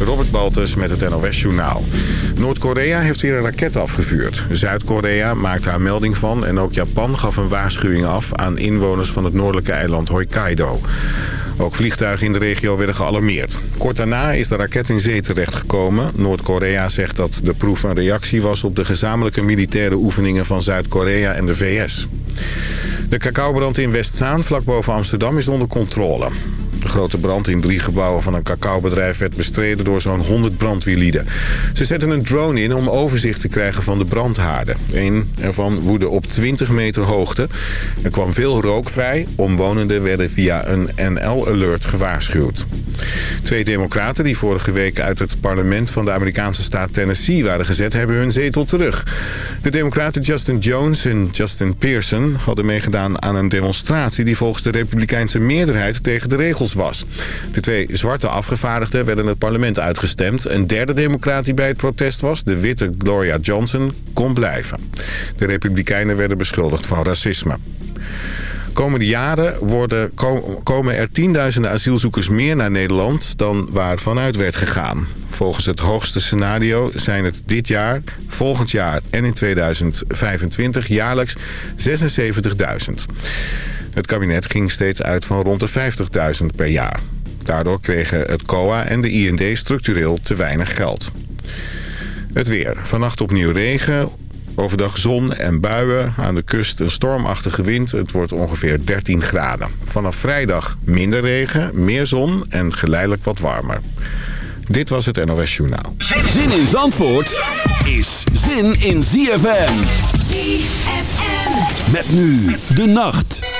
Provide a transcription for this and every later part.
Robert Baltus met het NOS Journaal. Noord-Korea heeft weer een raket afgevuurd. Zuid-Korea maakte daar melding van en ook Japan gaf een waarschuwing af... aan inwoners van het noordelijke eiland Hokkaido. Ook vliegtuigen in de regio werden gealarmeerd. Kort daarna is de raket in zee terechtgekomen. Noord-Korea zegt dat de proef een reactie was op de gezamenlijke militaire oefeningen van Zuid-Korea en de VS. De cacaobrand in Westzaan, vlak boven Amsterdam, is onder controle. De grote brand in drie gebouwen van een cacaobedrijf werd bestreden door zo'n 100 brandweerlieden. Ze zetten een drone in om overzicht te krijgen van de brandhaarden. Een ervan woedde op 20 meter hoogte. Er kwam veel rook vrij. Omwonenden werden via een NL-alert gewaarschuwd. Twee democraten die vorige week uit het parlement van de Amerikaanse staat Tennessee waren gezet... hebben hun zetel terug. De democraten Justin Jones en Justin Pearson hadden meegedaan aan een demonstratie... die volgens de republikeinse meerderheid tegen de regels was. De twee zwarte afgevaardigden werden het parlement uitgestemd. Een derde democraat die bij het protest was, de witte Gloria Johnson, kon blijven. De republikeinen werden beschuldigd van racisme. Komende jaren worden, komen er tienduizenden asielzoekers meer naar Nederland dan waar vanuit werd gegaan. Volgens het hoogste scenario zijn het dit jaar, volgend jaar en in 2025 jaarlijks 76.000. Het kabinet ging steeds uit van rond de 50.000 per jaar. Daardoor kregen het COA en de IND structureel te weinig geld. Het weer. Vannacht opnieuw regen. Overdag zon en buien. Aan de kust een stormachtige wind. Het wordt ongeveer 13 graden. Vanaf vrijdag minder regen, meer zon en geleidelijk wat warmer. Dit was het NOS Journaal. Zin in Zandvoort is zin in ZFM. ZFM. Met nu de nacht.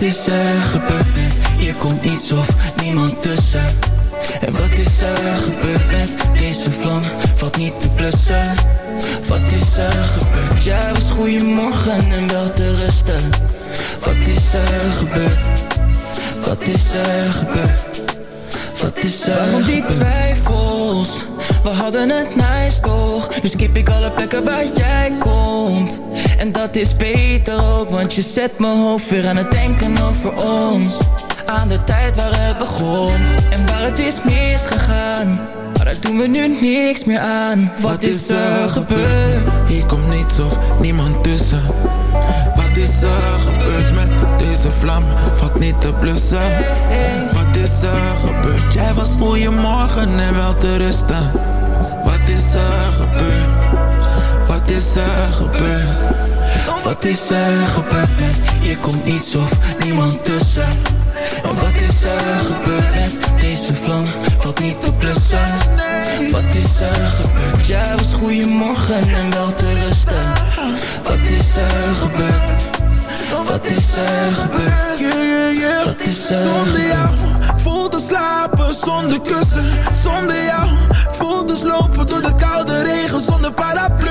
Wat is er gebeurd? Hier komt niets of niemand tussen. En wat is er gebeurd met deze vlam? Valt niet te blussen. Wat is er gebeurd? Jij was goeiemorgen en wel te rusten. Wat is er gebeurd? Wat is er gebeurd? Wat is er Waarom die gebeurd? twijfels? We hadden het nice toch? Nu skip ik alle plekken waar jij komt En dat is beter ook Want je zet mijn hoofd weer aan het denken over ons Aan de tijd waar het begon En waar het is misgegaan Maar daar doen we nu niks meer aan Wat is er gebeurd? Hier komt niets of niemand tussen. Wat is er gebeurd met deze vlam? Valt niet te blussen. Wat is er gebeurd? Jij was goeiemorgen en wel te rusten. Wat is er gebeurd? Wat is er gebeurd? Wat is er gebeurd? Met Hier komt niets of niemand tussen. En wat is er gebeurd? Met Deze vlam valt niet te blussen. Wat is er gebeurd? Jij was goeiemorgen en wel te rusten. Wat is er gebeurd? Wat is er gebeurd? Wat is er Zonder jou voelt te slapen zonder kussen. Zonder jou voelt dus lopen door de koude regen zonder paraplu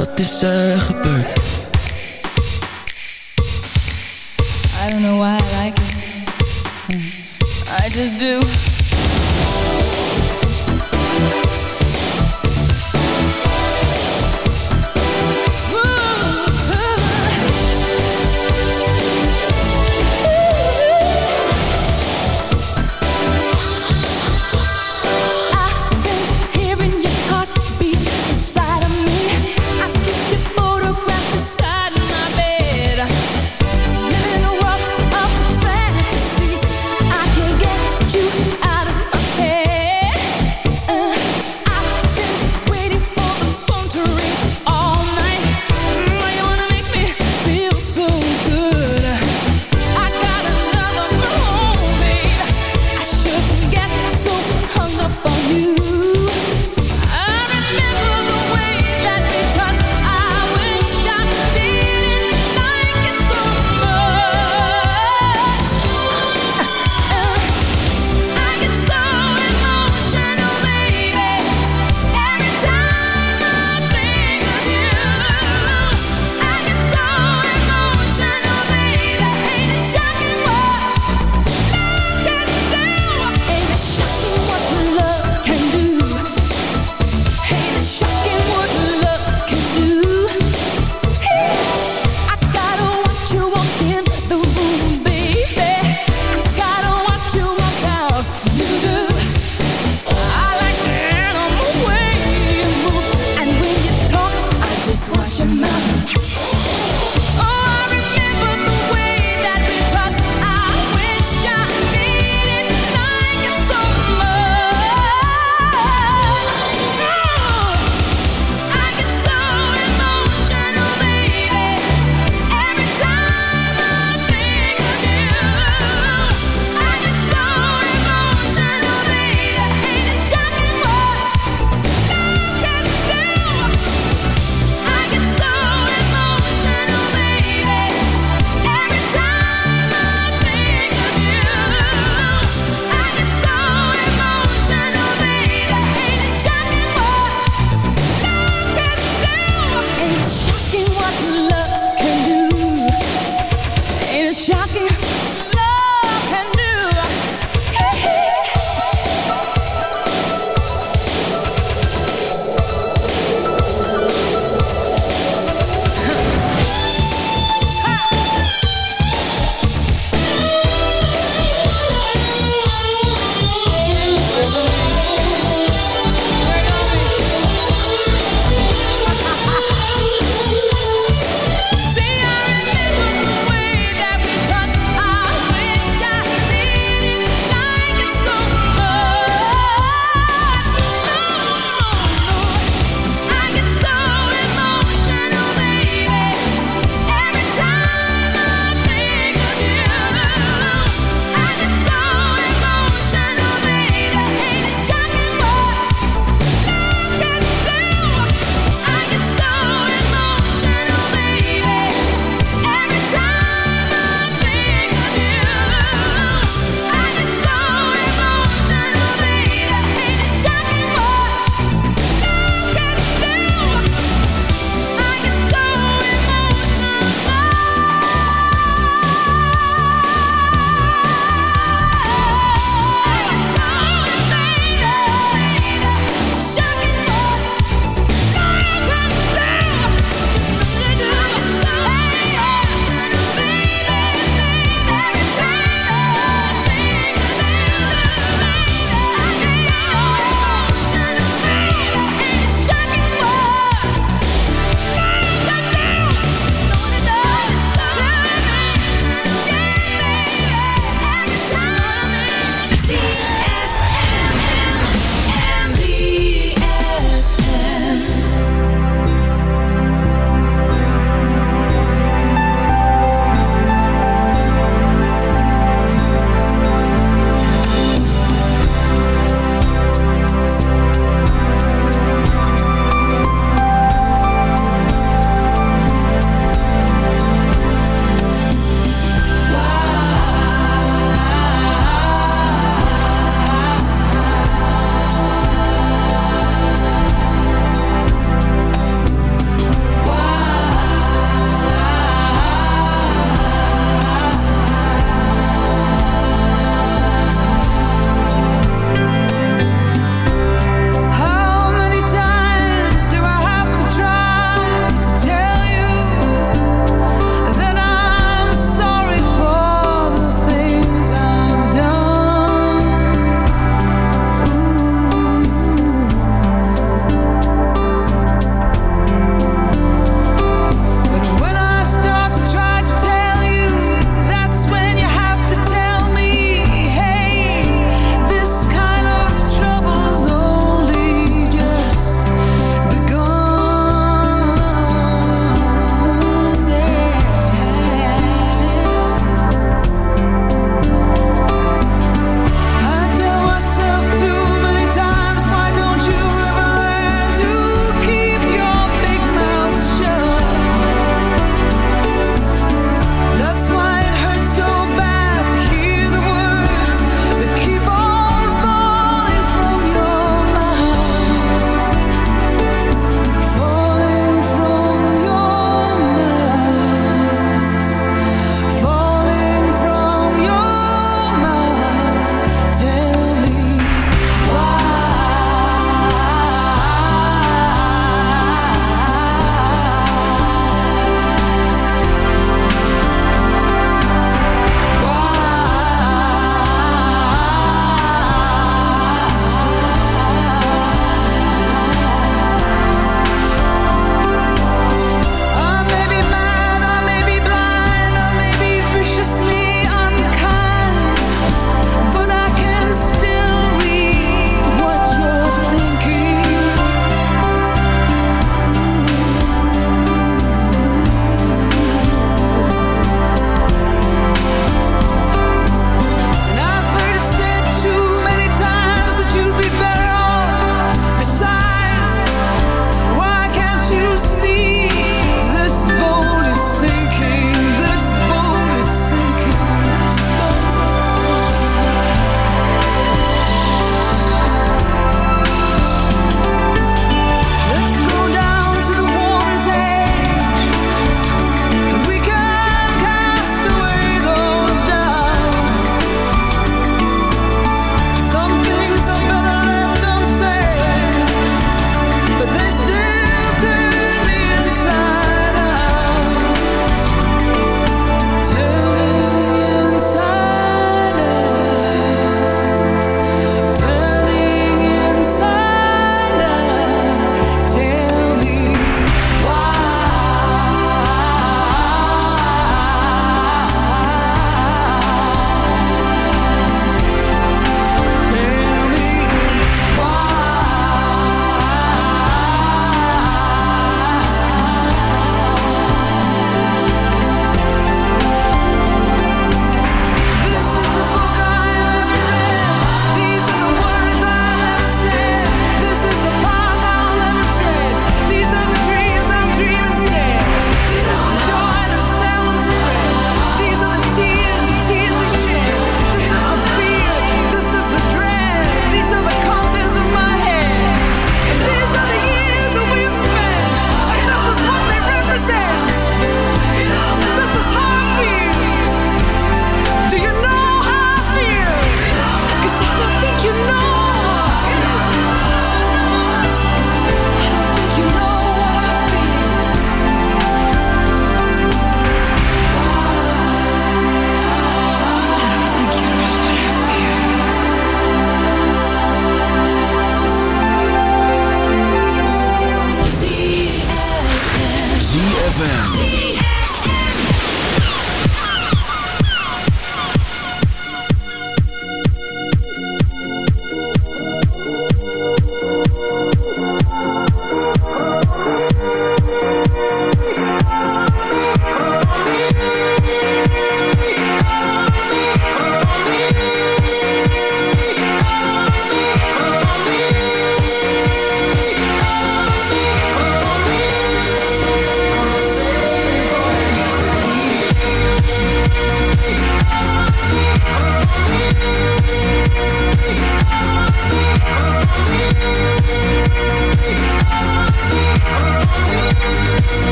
Wat is er gebeurd I don't know why I like it. I just do.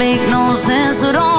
make no sense at all.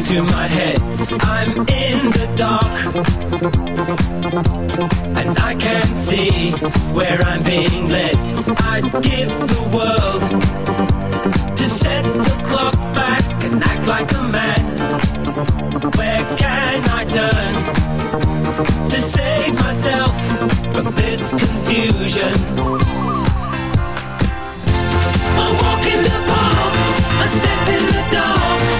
into my head. I'm in the dark, and I can't see where I'm being led. I'd give the world to set the clock back and act like a man. Where can I turn to save myself from this confusion? I walk in the park, I step in the dark.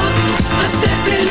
Nothing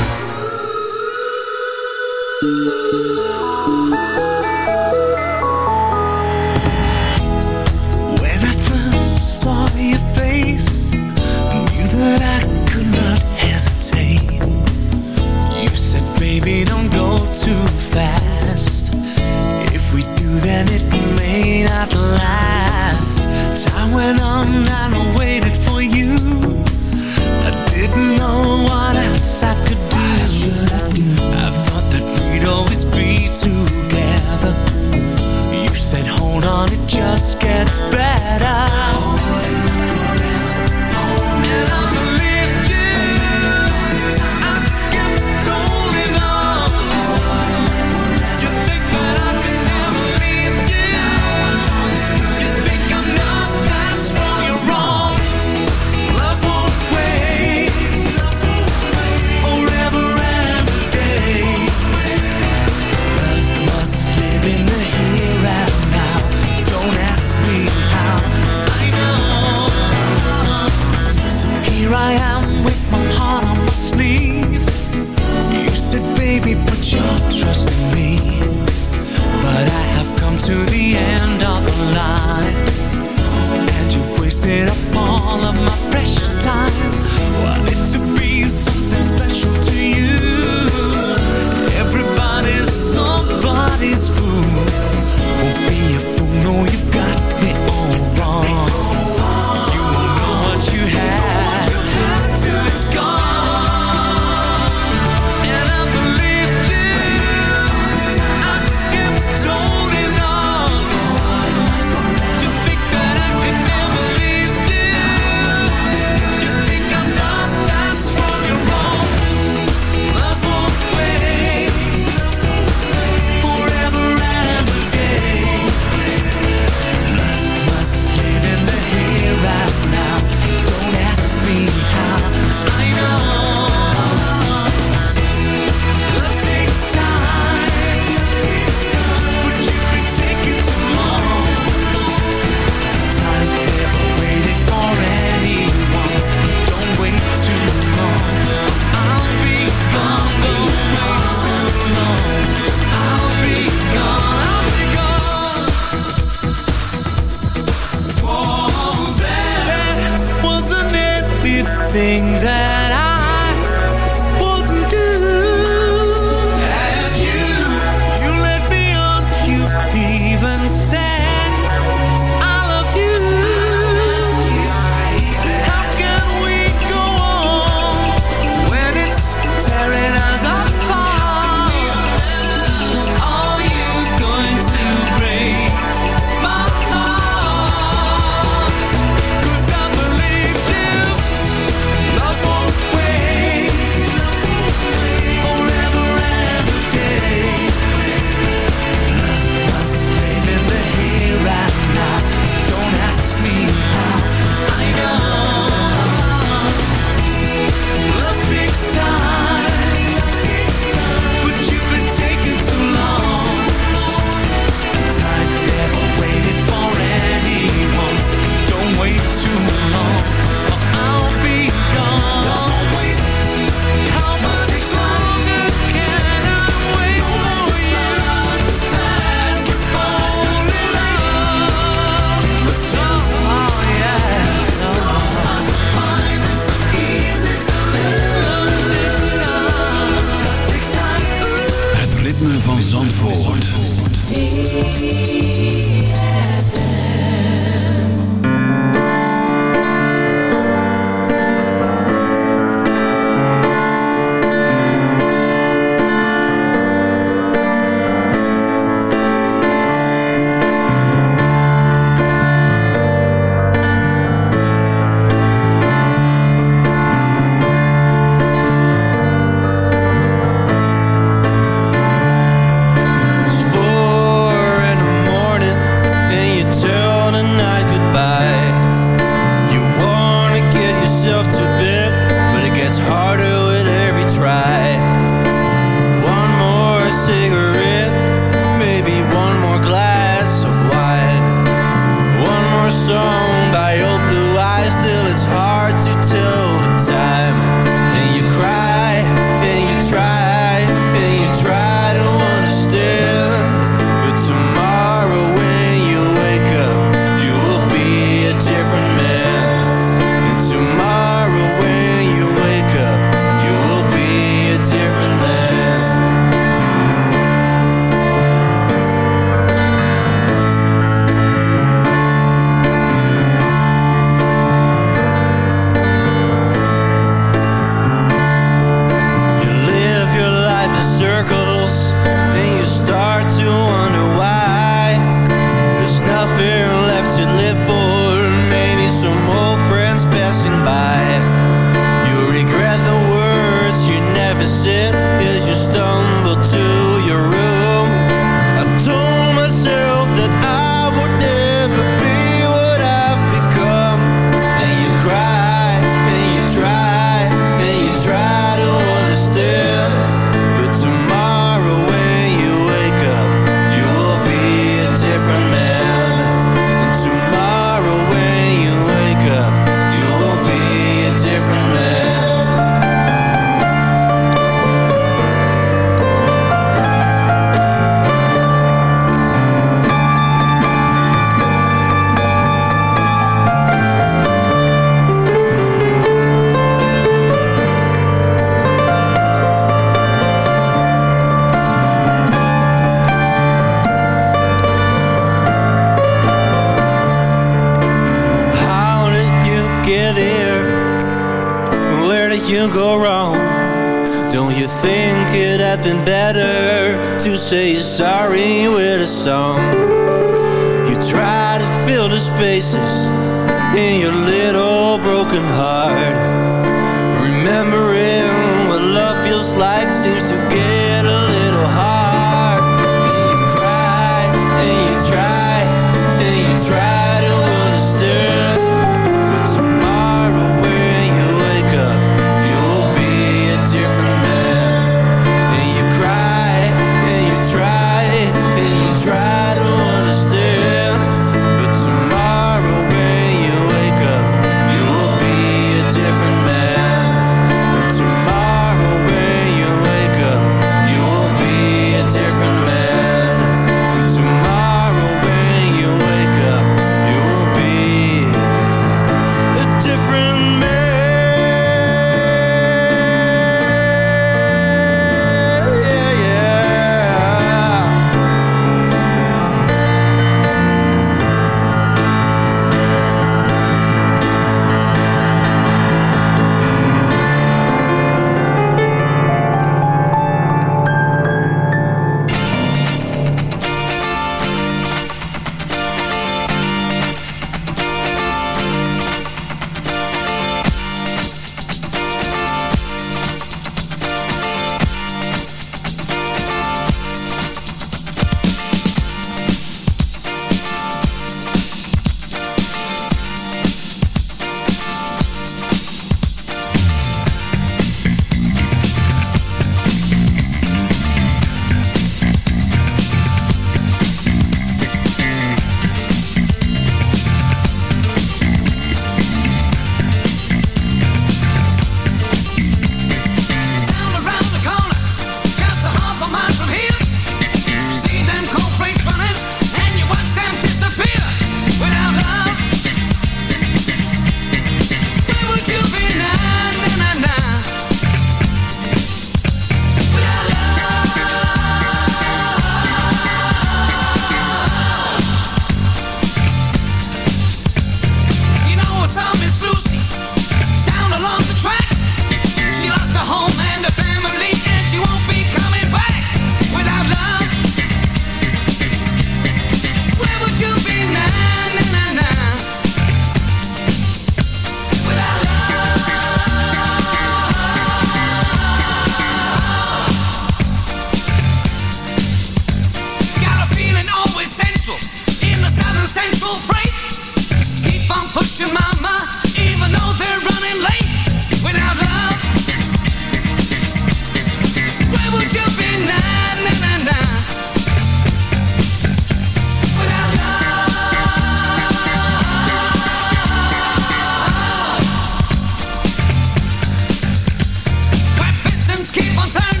one time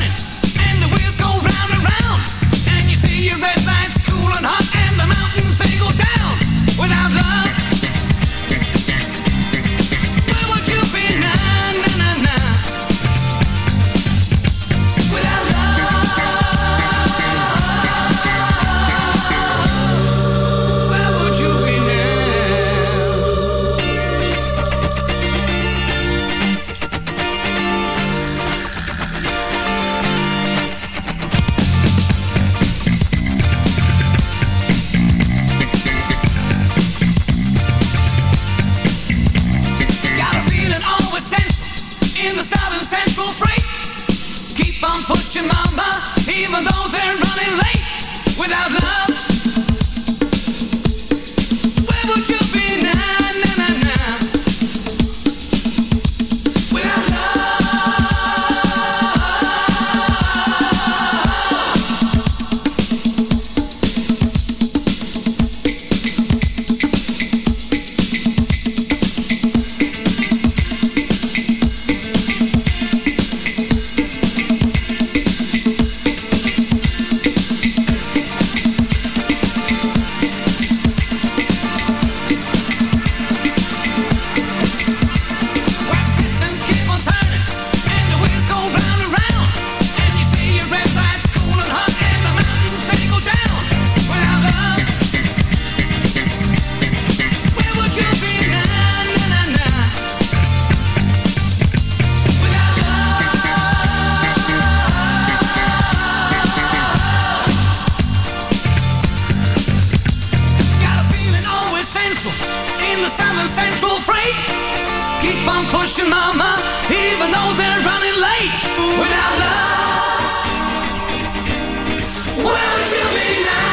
an essential freight. Keep on pushing, mama, even though they're running late. Without love, where would you be now?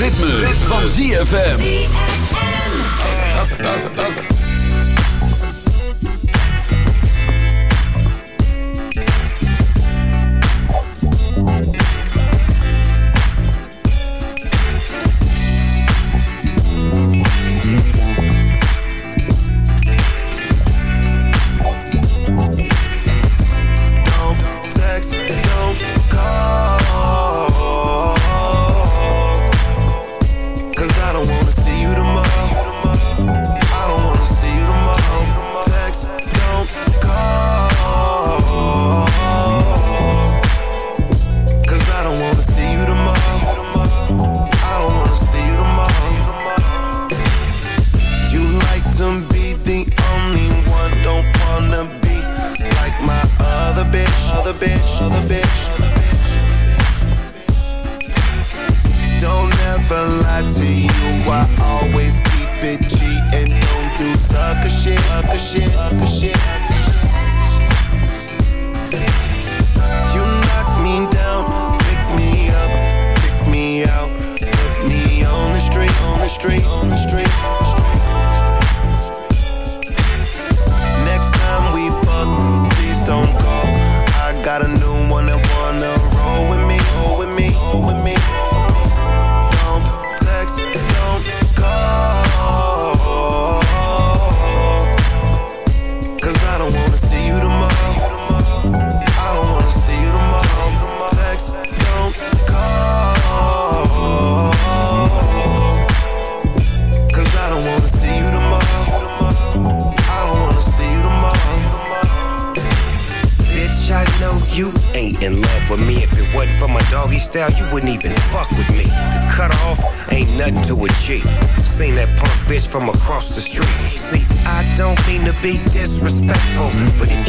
ritme, ritme. van ZFM. from across the street. See, I don't mean to be disrespectful, but if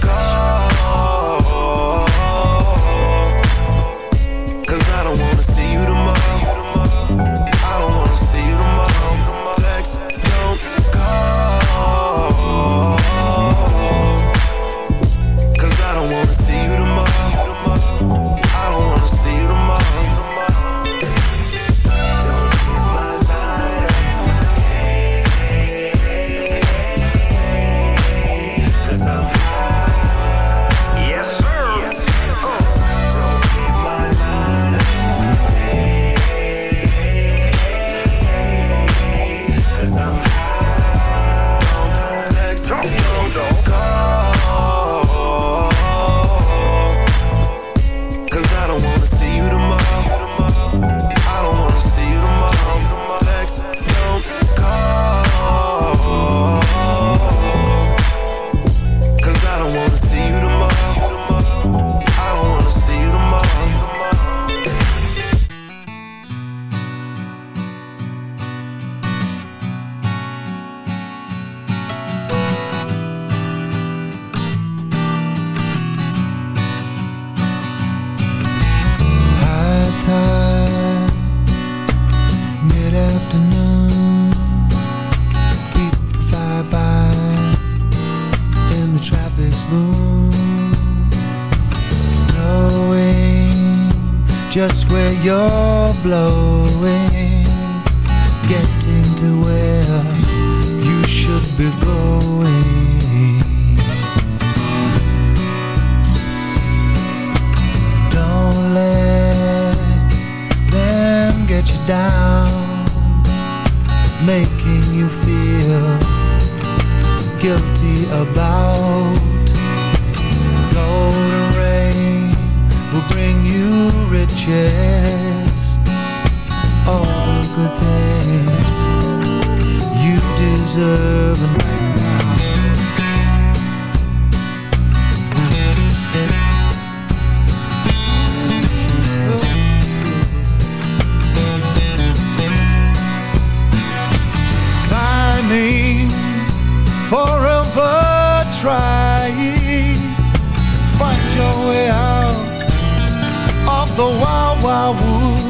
go. your blow. Find your way out of the wild wild wood.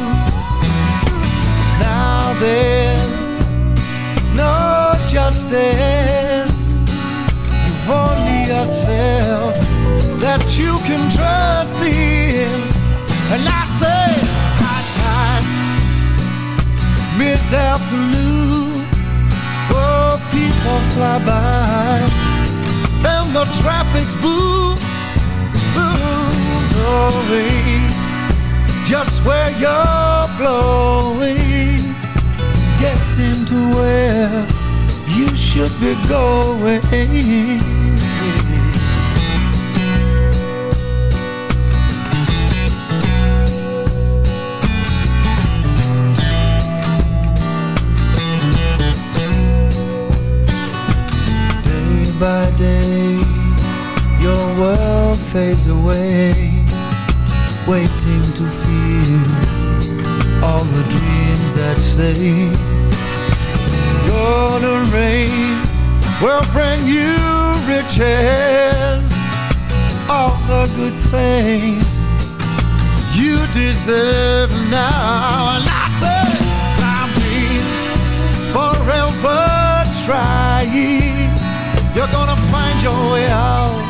Now there's no justice. You've only yourself that you can trust in. And I say high time mid-afternoon Oh, people fly by the traffic's boom Boom, Just where you're blowing. Getting to where you should be going. Day by day, fades away, waiting to feel all the dreams that say, Golden rain will bring you riches, all the good things you deserve now. And I say, climbing forever trying. You're gonna find your way out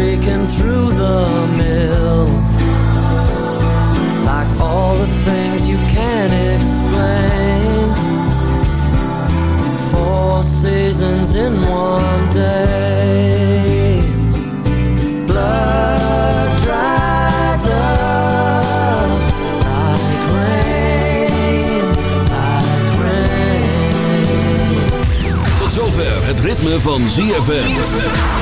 and through the mill. Like all the things you can't explain. Four seasons in one day. Blood dries up rain, rain. Tot zover het ritme van ZFM.